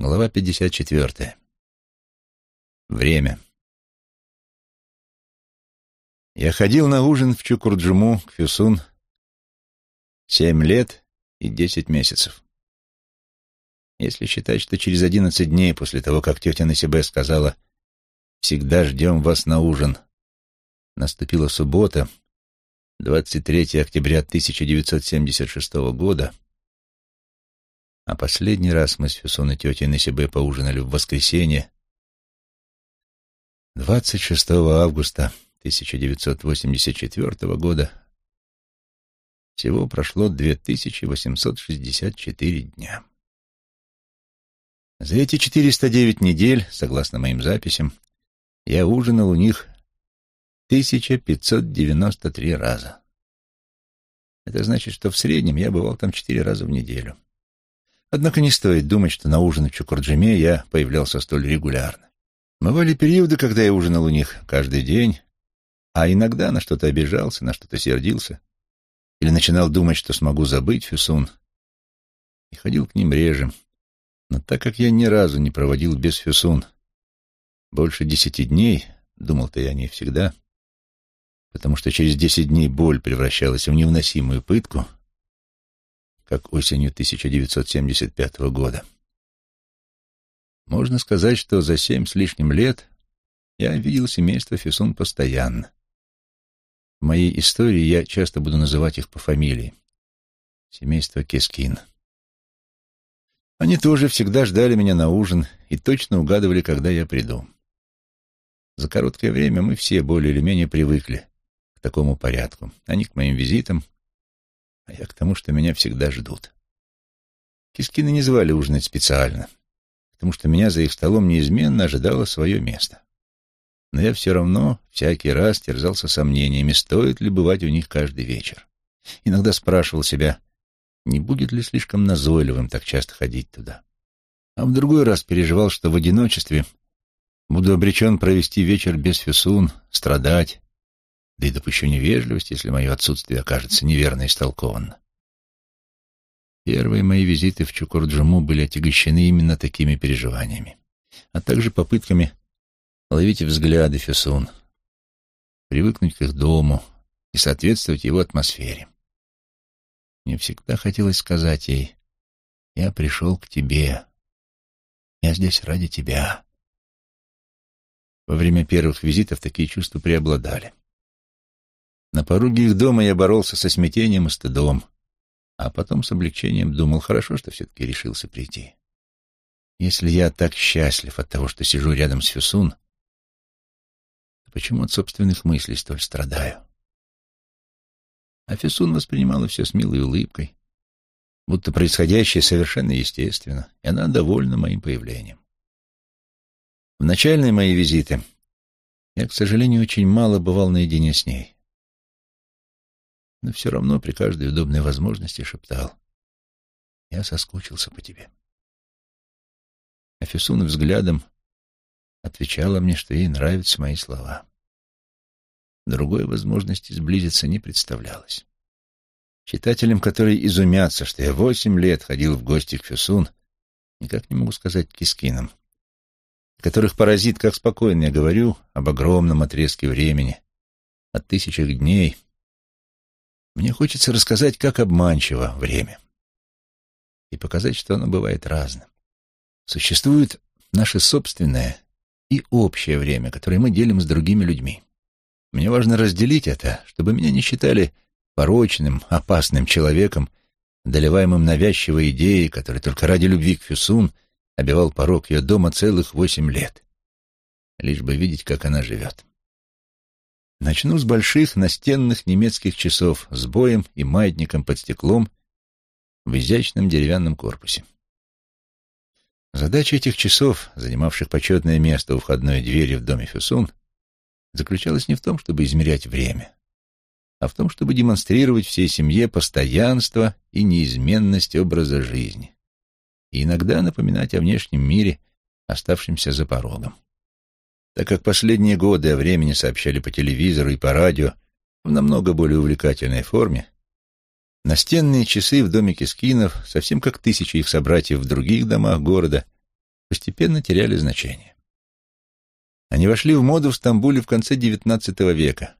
Глава 54. Время. Я ходил на ужин в Чукурджуму к Фюсун семь лет и десять месяцев. Если считать, что через одиннадцать дней после того, как тетя Насибе сказала «Всегда ждем вас на ужин», наступила суббота, 23 октября 1976 года, а последний раз мы с Фюсон и тетей Насибе поужинали в воскресенье, 26 августа 1984 года, всего прошло 2864 дня. За эти 409 недель, согласно моим записям, я ужинал у них 1593 раза. Это значит, что в среднем я бывал там четыре раза в неделю. Однако не стоит думать, что на ужин в Чукурджиме я появлялся столь регулярно. Бывали периоды, когда я ужинал у них каждый день, а иногда на что-то обижался, на что-то сердился, или начинал думать, что смогу забыть Фюсун, и ходил к ним реже. Но так как я ни разу не проводил без Фюсун больше десяти дней, думал-то я о ней всегда, потому что через десять дней боль превращалась в невыносимую пытку, как осенью 1975 года. Можно сказать, что за семь с лишним лет я видел семейство Фесун постоянно. В моей истории я часто буду называть их по фамилии. Семейство Кескин. Они тоже всегда ждали меня на ужин и точно угадывали, когда я приду. За короткое время мы все более или менее привыкли к такому порядку. Они к моим визитам, а я к тому, что меня всегда ждут. Кискины не звали ужинать специально, потому что меня за их столом неизменно ожидало свое место. Но я все равно всякий раз терзался сомнениями, стоит ли бывать у них каждый вечер. Иногда спрашивал себя, не будет ли слишком назойливым так часто ходить туда. А в другой раз переживал, что в одиночестве буду обречен провести вечер без фюсун, страдать, да и допущу невежливость, если мое отсутствие окажется неверно истолковано. Первые мои визиты в Чукурджуму были отягощены именно такими переживаниями, а также попытками ловить взгляды Фесун, привыкнуть к их дому и соответствовать его атмосфере. Мне всегда хотелось сказать ей, «Я пришел к тебе. Я здесь ради тебя». Во время первых визитов такие чувства преобладали. На пороге их дома я боролся со смятением и стыдом, а потом с облегчением думал, хорошо, что все-таки решился прийти. Если я так счастлив от того, что сижу рядом с Фюсун, то почему от собственных мыслей столь страдаю? А Фюсун воспринимала все с милой улыбкой, будто происходящее совершенно естественно, и она довольна моим появлением. В начальные мои визиты я, к сожалению, очень мало бывал наедине с ней но все равно при каждой удобной возможности шептал. «Я соскучился по тебе». Афисун взглядом отвечала мне, что ей нравятся мои слова. Другой возможности сблизиться не представлялось. Читателям, которые изумятся, что я восемь лет ходил в гости к Фюсун, никак не могу сказать кискинам, которых поразит, как спокойно я говорю об огромном отрезке времени, о тысячах дней — мне хочется рассказать, как обманчиво время. И показать, что оно бывает разным. Существует наше собственное и общее время, которое мы делим с другими людьми. Мне важно разделить это, чтобы меня не считали порочным, опасным человеком, доливаемым навязчивой идеей, который только ради любви к Фюсун обивал порог ее дома целых восемь лет, лишь бы видеть, как она живет. Начну с больших настенных немецких часов с боем и маятником под стеклом в изящном деревянном корпусе. Задача этих часов, занимавших почетное место у входной двери в доме Фюсун, заключалась не в том, чтобы измерять время, а в том, чтобы демонстрировать всей семье постоянство и неизменность образа жизни и иногда напоминать о внешнем мире, оставшемся за порогом так как последние годы о времени сообщали по телевизору и по радио в намного более увлекательной форме, настенные часы в доме Кескинов, совсем как тысячи их собратьев в других домах города, постепенно теряли значение. Они вошли в моду в Стамбуле в конце XIX века,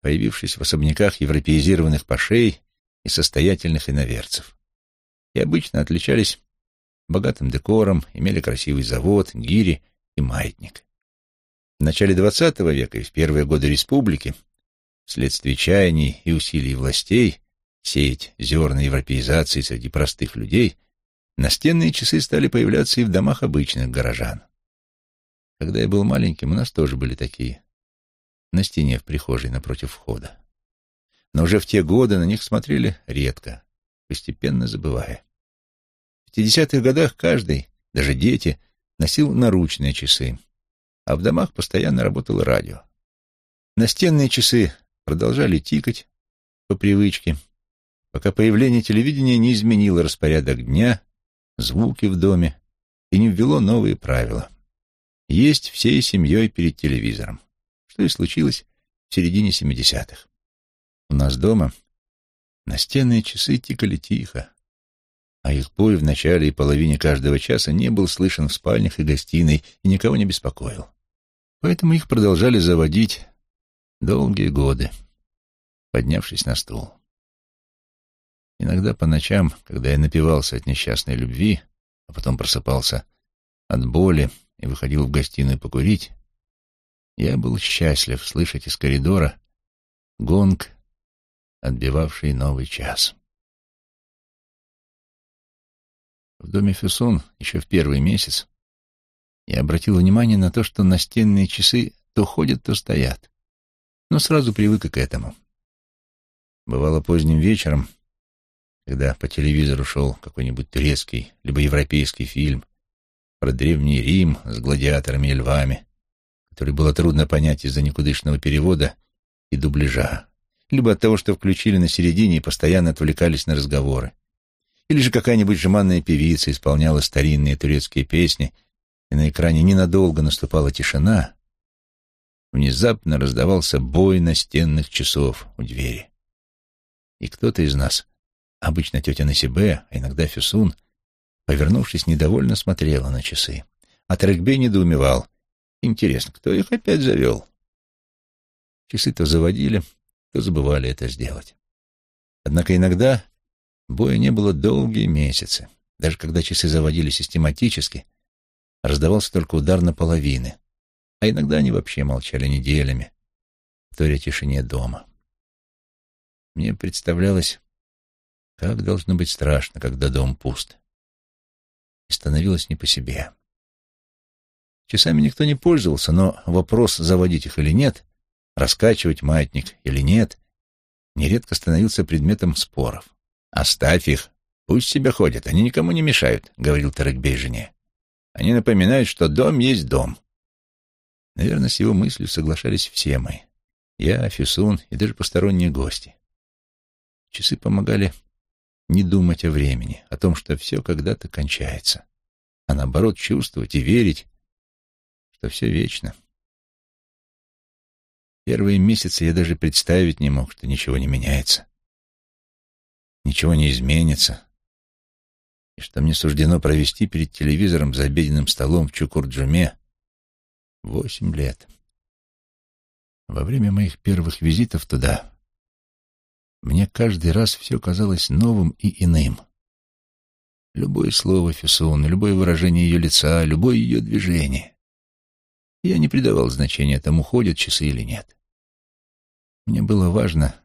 появившись в особняках европеизированных пашей и состоятельных иноверцев. И обычно отличались богатым декором, имели красивый завод, гири и маятник. В начале XX века и в первые годы республики, вследствие чаяний и усилий властей сеять зерна европеизации среди простых людей, настенные часы стали появляться и в домах обычных горожан. Когда я был маленьким, у нас тоже были такие, на стене в прихожей напротив входа. Но уже в те годы на них смотрели редко, постепенно забывая. В 50-х годах каждый, даже дети, носил наручные часы, а в домах постоянно работало радио. Настенные часы продолжали тикать по привычке, пока появление телевидения не изменило распорядок дня, звуки в доме и не ввело новые правила. Есть всей семьей перед телевизором, что и случилось в середине 70-х. У нас дома настенные часы тикали тихо, а их бой в начале и половине каждого часа не был слышен в спальнях и гостиной и никого не беспокоил. Поэтому их продолжали заводить долгие годы, поднявшись на стул. Иногда по ночам, когда я напивался от несчастной любви, а потом просыпался от боли и выходил в гостиную покурить, я был счастлив слышать из коридора гонг, отбивавший новый час. В доме Фюсон еще в первый месяц я обратил внимание на то, что настенные часы то ходят, то стоят, но сразу привык к этому. Бывало поздним вечером, когда по телевизору шел какой-нибудь турецкий либо европейский фильм про древний Рим с гладиаторами и львами, который было трудно понять из-за никудышного перевода и дубляжа, либо от того, что включили на середине и постоянно отвлекались на разговоры. Или же какая-нибудь жеманная певица исполняла старинные турецкие песни, и на экране ненадолго наступала тишина, внезапно раздавался бой настенных часов у двери. И кто-то из нас, обычно тетя Насибе, а иногда Фюсун, повернувшись, недовольно смотрела на часы. А Трекбей недоумевал. Интересно, кто их опять завел? Часы то заводили, то забывали это сделать. Однако иногда Боя не было долгие месяцы. Даже когда часы заводили систематически, раздавался только удар на половины, а иногда они вообще молчали неделями, вторя тишине дома. Мне представлялось, как должно быть страшно, когда дом пуст. И становилось не по себе. Часами никто не пользовался, но вопрос, заводить их или нет, раскачивать маятник или нет, нередко становился предметом споров. «Оставь их. Пусть себе ходят, они никому не мешают», — говорил Тарыкбей жене. «Они напоминают, что дом есть дом». Наверное, с его мыслью соглашались все мы. Я, Фисун и даже посторонние гости. Часы помогали не думать о времени, о том, что все когда-то кончается, а наоборот чувствовать и верить, что все вечно. Первые месяцы я даже представить не мог, что ничего не меняется ничего не изменится, и что мне суждено провести перед телевизором за обеденным столом в Чукурджуме восемь лет. Во время моих первых визитов туда мне каждый раз все казалось новым и иным. Любое слово Фессон, любое выражение ее лица, любое ее движение. Я не придавал значения тому, ходят часы или нет. Мне было важно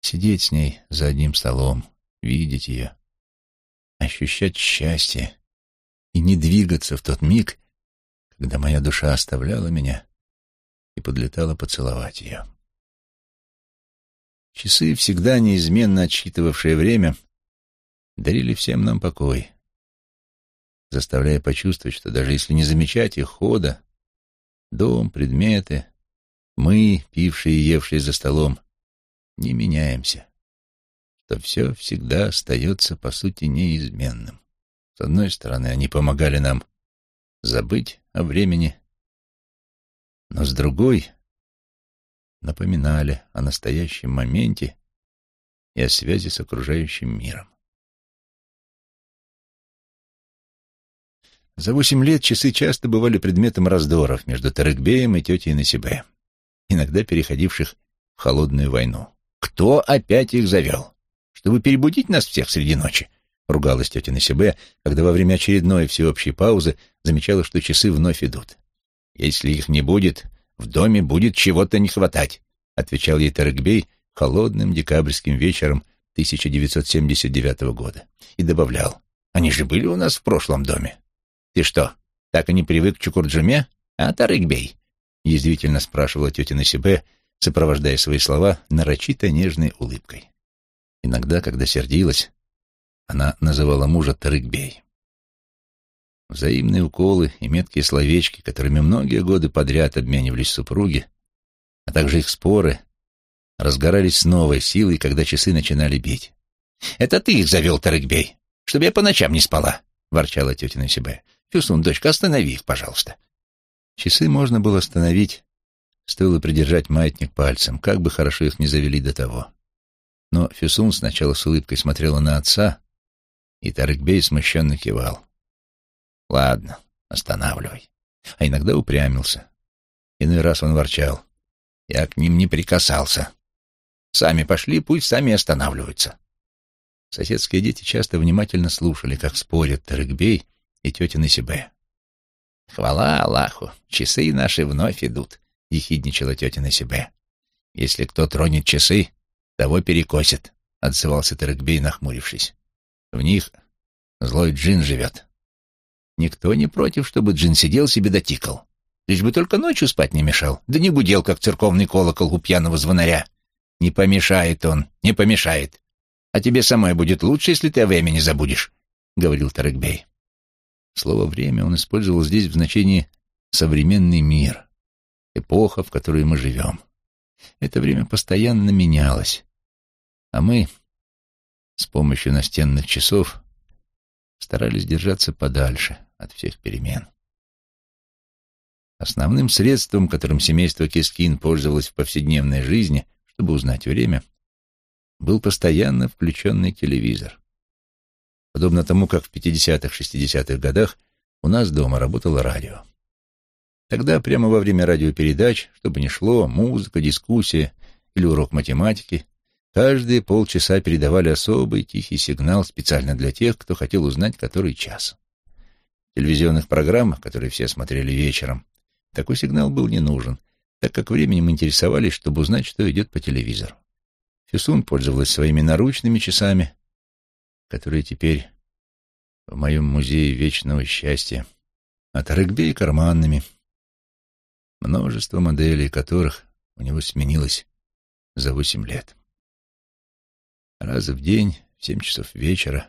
Сидеть с ней за одним столом, видеть ее, ощущать счастье и не двигаться в тот миг, когда моя душа оставляла меня и подлетала поцеловать ее. Часы, всегда неизменно отсчитывавшие время, дарили всем нам покой, заставляя почувствовать, что даже если не замечать их хода, дом, предметы, мы, пившие и евшие за столом, не меняемся, что все всегда остается, по сути, неизменным. С одной стороны, они помогали нам забыть о времени, но с другой напоминали о настоящем моменте и о связи с окружающим миром. За восемь лет часы часто бывали предметом раздоров между Тарыкбеем и тетей Насибе, иногда переходивших в холодную войну. «Кто опять их завел? Чтобы перебудить нас всех среди ночи?» — ругалась тетя Насибе, когда во время очередной всеобщей паузы замечала, что часы вновь идут. «Если их не будет, в доме будет чего-то не хватать», — отвечал ей Тарыкбей холодным декабрьским вечером 1979 года и добавлял, «Они же были у нас в прошлом доме. «Ты что, так и не привык к Чукурджуме, а, Тарыкбей?» — язвительно спрашивала тетя Насибе, сопровождая свои слова нарочито нежной улыбкой. Иногда, когда сердилась, она называла мужа Тарыкбей. Взаимные уколы и меткие словечки, которыми многие годы подряд обменивались супруги, а также их споры, разгорались с новой силой, когда часы начинали бить. «Это ты их завел, Тарыкбей, чтобы я по ночам не спала», — ворчала тетя Насибе. Фюсун, дочка, останови их, пожалуйста. Часы можно было остановить, стоило придержать маятник пальцем, как бы хорошо их не завели до того. Но Фюсун сначала с улыбкой смотрела на отца, и Тарыкбей смущенно кивал. «Ладно, останавливай». А иногда упрямился. Иной раз он ворчал. «Я к ним не прикасался. Сами пошли, пусть сами останавливаются». Соседские дети часто внимательно слушали, как спорят Тарыкбей и тетя Насибе. «Хвала Аллаху, часы наши вновь идут», — ехидничала тетя Насибе. «Если кто тронет часы, того перекосит», — отзывался Тарыкбей, нахмурившись. «В них злой джин живет». «Никто не против, чтобы джин сидел себе дотикал. Лишь бы только ночью спать не мешал, да не гудел, как церковный колокол у пьяного звонаря. Не помешает он, не помешает. А тебе самой будет лучше, если ты о времени забудешь», — говорил Тарыкбей. Слово «время» он использовал здесь в значении «современный мир», эпоха, в которой мы живем. Это время постоянно менялось, а мы с помощью настенных часов старались держаться подальше от всех перемен. Основным средством, которым семейство Кискин пользовалось в повседневной жизни, чтобы узнать время, был постоянно включенный телевизор подобно тому, как в 50-60-х годах у нас дома работало радио. Тогда прямо во время радиопередач, чтобы не шло, музыка, дискуссия или урок математики, каждые полчаса передавали особый тихий сигнал специально для тех, кто хотел узнать, который час. В телевизионных программах, которые все смотрели вечером, такой сигнал был не нужен, так как временем интересовались, чтобы узнать, что идет по телевизору. Фисун пользовалась своими наручными часами, которые теперь в моем музее вечного счастья, а Тарыкбей карманными, множество моделей которых у него сменилось за восемь лет. Раз в день, в семь часов вечера,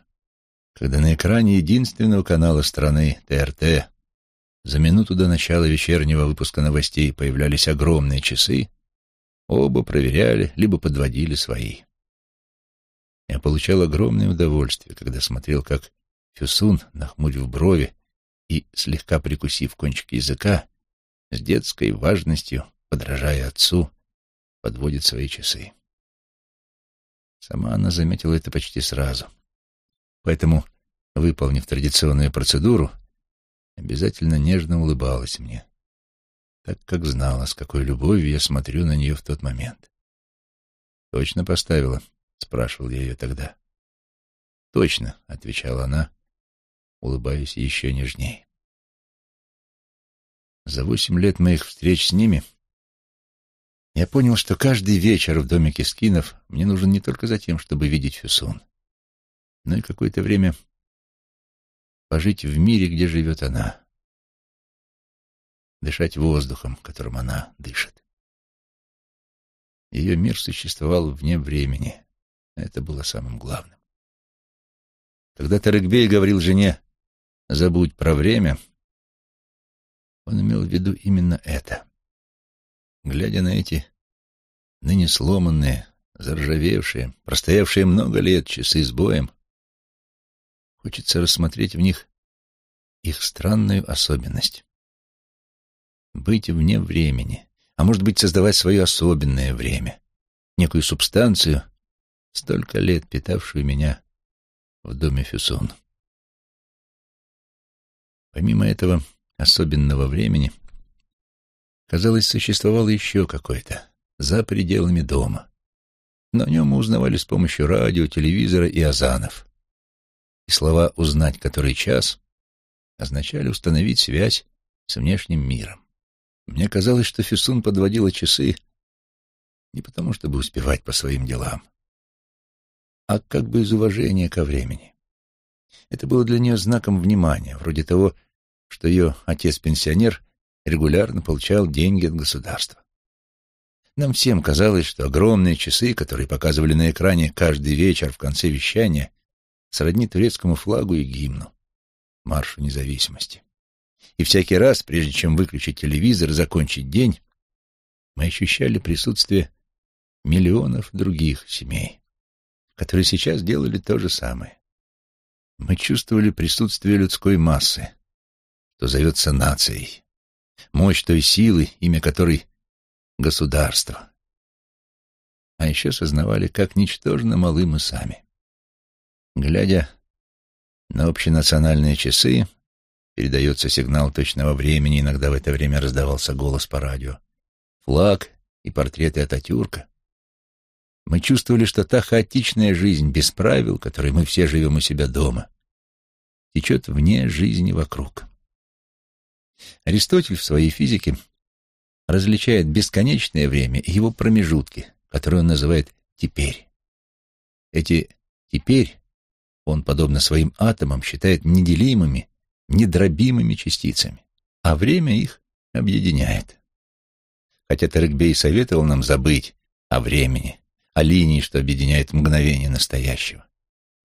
когда на экране единственного канала страны, ТРТ, за минуту до начала вечернего выпуска новостей появлялись огромные часы, оба проверяли, либо подводили свои. Я получал огромное удовольствие, когда смотрел, как Фюсун, нахмурив брови и слегка прикусив кончик языка, с детской важностью, подражая отцу, подводит свои часы. Сама она заметила это почти сразу. Поэтому, выполнив традиционную процедуру, обязательно нежно улыбалась мне, так как знала, с какой любовью я смотрю на нее в тот момент. Точно поставила — спрашивал я ее тогда. «Точно», — отвечала она, улыбаясь еще нежнее. За восемь лет моих встреч с ними я понял, что каждый вечер в доме Кискинов мне нужен не только за тем, чтобы видеть Фюсун, но и какое-то время пожить в мире, где живет она, дышать воздухом, которым она дышит. Ее мир существовал вне времени, это было самым главным. Когда Тарыкбей говорил жене «забудь про время», он имел в виду именно это. Глядя на эти ныне сломанные, заржавевшие, простоявшие много лет часы с боем, хочется рассмотреть в них их странную особенность. Быть вне времени, а может быть создавать свое особенное время, некую субстанцию, столько лет питавшую меня в доме Фюсон. Помимо этого особенного времени, казалось, существовало еще какое-то, за пределами дома. Но о нем мы узнавали с помощью радио, телевизора и азанов. И слова «узнать который час» означали установить связь с внешним миром. Мне казалось, что Фисун подводила часы не потому, чтобы успевать по своим делам, а как бы из уважения ко времени. Это было для нее знаком внимания, вроде того, что ее отец-пенсионер регулярно получал деньги от государства. Нам всем казалось, что огромные часы, которые показывали на экране каждый вечер в конце вещания, сродни турецкому флагу и гимну, маршу независимости. И всякий раз, прежде чем выключить телевизор и закончить день, мы ощущали присутствие миллионов других семей, которые сейчас делали то же самое. Мы чувствовали присутствие людской массы, что зовется нацией, мощь той силы, имя которой — государство. А еще сознавали, как ничтожно малы мы сами. Глядя на общенациональные часы, передается сигнал точного времени, иногда в это время раздавался голос по радио, флаг и портреты Ататюрка. Мы чувствовали, что та хаотичная жизнь без правил, которой мы все живем у себя дома, течет вне жизни вокруг. Аристотель в своей физике различает бесконечное время и его промежутки, которые он называет «теперь». Эти «теперь» он, подобно своим атомам, считает неделимыми, недробимыми частицами, а время их объединяет. Хотя Тарекбей советовал нам забыть о времени, о линии, что объединяет мгновение настоящего.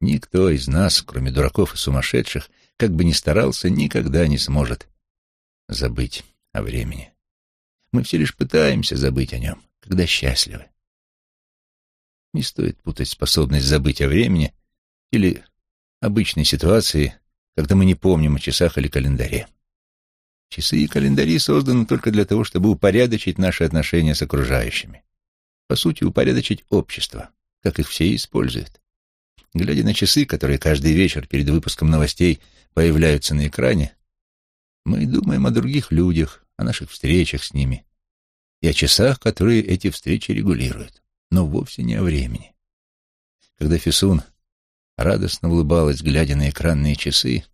Никто из нас, кроме дураков и сумасшедших, как бы ни старался, никогда не сможет забыть о времени. Мы все лишь пытаемся забыть о нем, когда счастливы. Не стоит путать способность забыть о времени или обычной ситуации, когда мы не помним о часах или календаре. Часы и календари созданы только для того, чтобы упорядочить наши отношения с окружающими. По сути, упорядочить общество, как их все используют. Глядя на часы, которые каждый вечер перед выпуском новостей появляются на экране, мы думаем о других людях, о наших встречах с ними и о часах, которые эти встречи регулируют, но вовсе не о времени. Когда Фисун радостно улыбалась, глядя на экранные часы,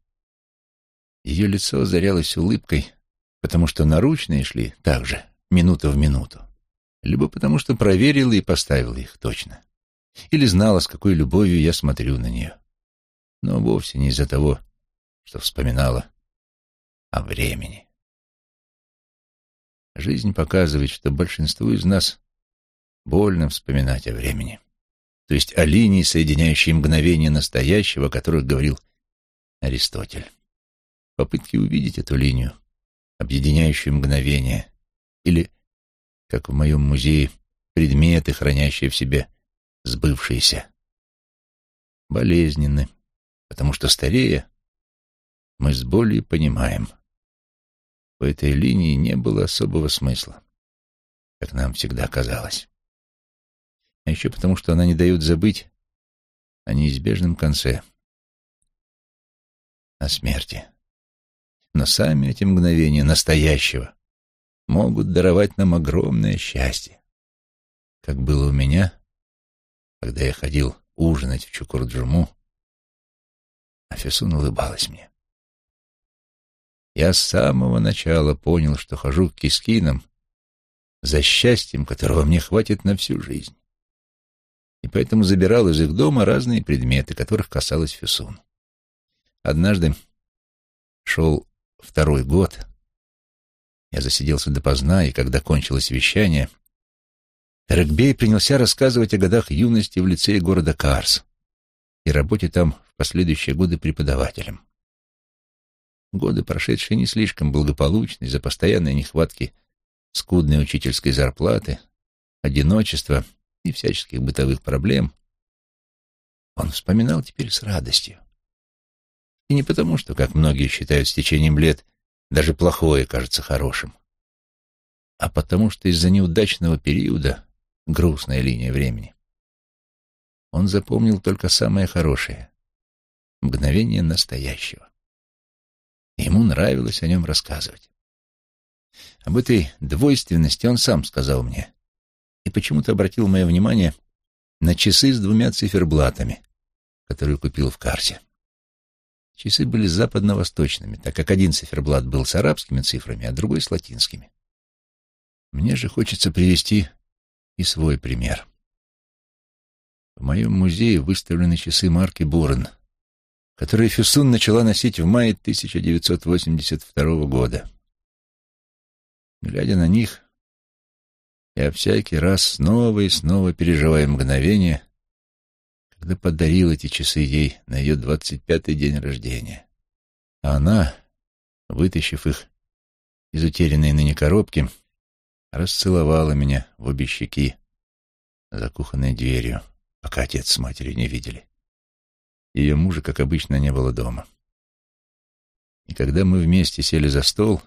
ее лицо озарялось улыбкой, потому что наручные шли так же, минута в минуту, либо потому что проверила и поставила их точно, или знала, с какой любовью я смотрю на нее, но вовсе не из-за того, что вспоминала о времени. Жизнь показывает, что большинству из нас больно вспоминать о времени, то есть о линии, соединяющей мгновения настоящего, о которых говорил Аристотель. Попытки увидеть эту линию, объединяющую мгновение, или, как в моем музее, предметы, хранящие в себе сбывшиеся, болезненны, потому что старея мы с болью понимаем — по этой линии не было особого смысла, как нам всегда казалось. А еще потому, что она не дает забыть о неизбежном конце, о смерти. Но сами эти мгновения настоящего могут даровать нам огромное счастье, как было у меня, когда я ходил ужинать в Чукурджуму, а Фесун улыбалась мне. Я с самого начала понял, что хожу к кискинам за счастьем, которого мне хватит на всю жизнь. И поэтому забирал из их дома разные предметы, которых касалась Фюсун. Однажды шел второй год, я засиделся допоздна, и когда кончилось вещание, Рэгбей принялся рассказывать о годах юности в лицее города Карс и работе там в последующие годы преподавателем. Годы, прошедшие не слишком благополучно из-за постоянной нехватки скудной учительской зарплаты, одиночества и всяческих бытовых проблем, он вспоминал теперь с радостью. И не потому, что, как многие считают, с течением лет даже плохое кажется хорошим, а потому что из-за неудачного периода, грустная линия времени, он запомнил только самое хорошее — мгновение настоящего. Ему нравилось о нем рассказывать. Об этой двойственности он сам сказал мне и почему-то обратил мое внимание на часы с двумя циферблатами, которые купил в карте. Часы были западно-восточными, так как один циферблат был с арабскими цифрами, а другой с латинскими. Мне же хочется привести и свой пример. В моем музее выставлены часы марки Бурен, которые Фюсун начала носить в мае 1982 года. Глядя на них, я всякий раз снова и снова переживаю мгновение, когда подарил эти часы ей на ее двадцать пятый день рождения. А она, вытащив их из утерянной ныне коробки, расцеловала меня в обе щеки за кухонной дверью, пока отец с матерью не видели. Ее мужа, как обычно, не было дома. И когда мы вместе сели за стол,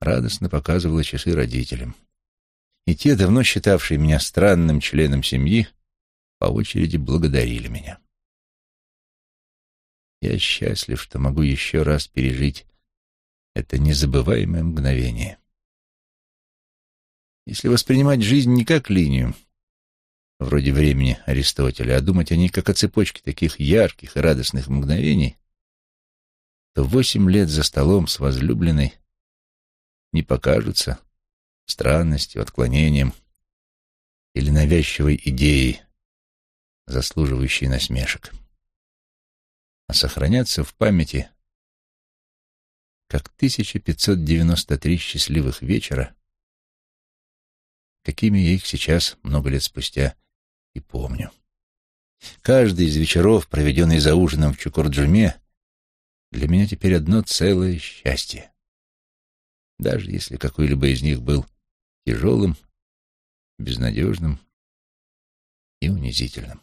радостно показывала часы родителям. И те, давно считавшие меня странным членом семьи, по очереди благодарили меня. Я счастлив, что могу еще раз пережить это незабываемое мгновение. Если воспринимать жизнь не как линию, вроде времени Аристотеля, а думать о ней как о цепочке таких ярких и радостных мгновений, то восемь лет за столом с возлюбленной не покажутся странностью, отклонением или навязчивой идеей, заслуживающей насмешек, а сохранятся в памяти как 1593 счастливых вечера, какими я их сейчас, много лет спустя, и помню. Каждый из вечеров, проведенный за ужином в Чукурджуме, для меня теперь одно целое счастье. Даже если какой-либо из них был тяжелым, безнадежным и унизительным.